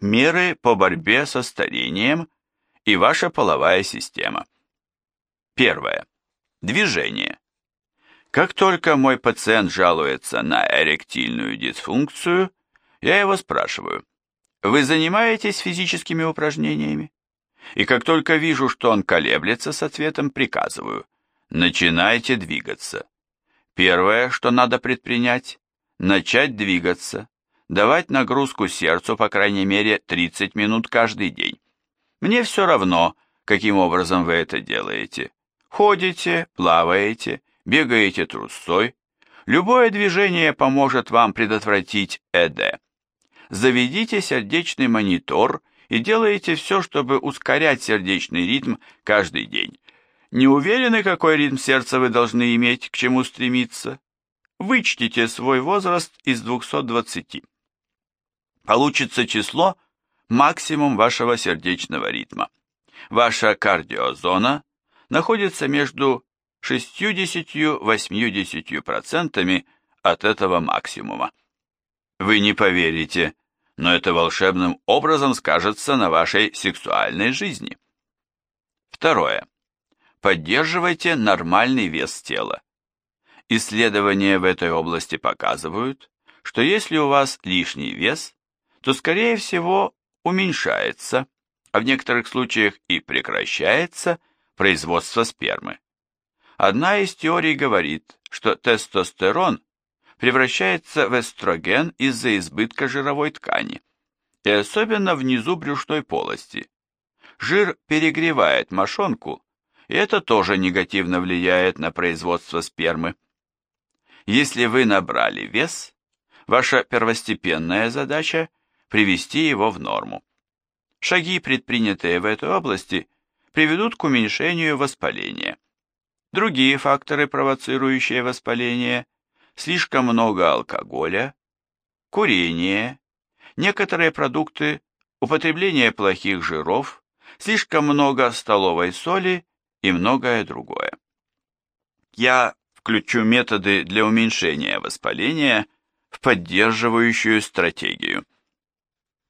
Меры по борьбе со старением и ваша половая система. Первое. Движение. Как только мой пациент жалуется на эректильную дисфункцию, я его спрашиваю, вы занимаетесь физическими упражнениями? И как только вижу, что он колеблется с ответом, приказываю, начинайте двигаться. Первое, что надо предпринять, начать двигаться, давать нагрузку сердцу по крайней мере 30 минут каждый день. Мне все равно, каким образом вы это делаете. Ходите, плаваете, бегаете трусцой. Любое движение поможет вам предотвратить ЭД. Заведите сердечный монитор и делайте все, чтобы ускорять сердечный ритм каждый день. Не уверены, какой ритм сердца вы должны иметь, к чему стремиться? Вычтите свой возраст из 220. Получится число максимум вашего сердечного ритма. Ваша кардиозона находится между 60-80% от этого максимума. Вы не поверите, но это волшебным образом скажется на вашей сексуальной жизни. Второе. Поддерживайте нормальный вес тела. Исследования в этой области показывают, что если у вас лишний вес, то, скорее всего, уменьшается, а в некоторых случаях и прекращается производство спермы. Одна из теорий говорит, что тестостерон превращается в эстроген из-за избытка жировой ткани, и особенно внизу брюшной полости. Жир перегревает мошонку, и это тоже негативно влияет на производство спермы. Если вы набрали вес, ваша первостепенная задача – привести его в норму. Шаги, предпринятые в этой области, приведут к уменьшению воспаления. Другие факторы, провоцирующие воспаление – слишком много алкоголя, курение, некоторые продукты, употребление плохих жиров, слишком много столовой соли и многое другое. Я включу методы для уменьшения воспаления в поддерживающую стратегию.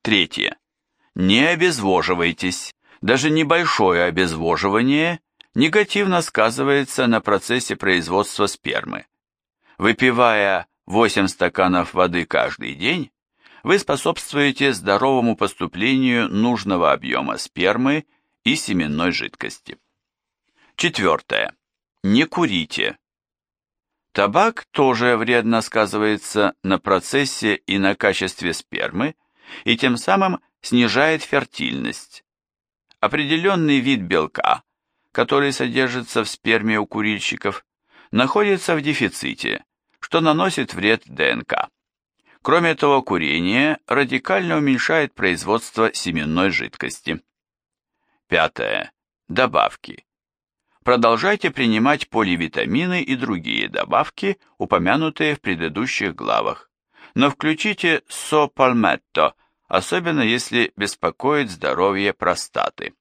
Третье. Не обезвоживайтесь. Даже небольшое обезвоживание негативно сказывается на процессе производства спермы. Выпивая 8 стаканов воды каждый день, вы способствуете здоровому поступлению нужного объема спермы и семенной жидкости. Четвертое. Не курите. Табак тоже вредно сказывается на процессе и на качестве спермы, и тем самым снижает фертильность. Определенный вид белка, который содержится в сперме у курильщиков, находится в дефиците, что наносит вред ДНК. Кроме того, курение радикально уменьшает производство семенной жидкости. Пятое. Добавки. Продолжайте принимать поливитамины и другие добавки, упомянутые в предыдущих главах. Но включите сопальметто, особенно если беспокоит здоровье простаты.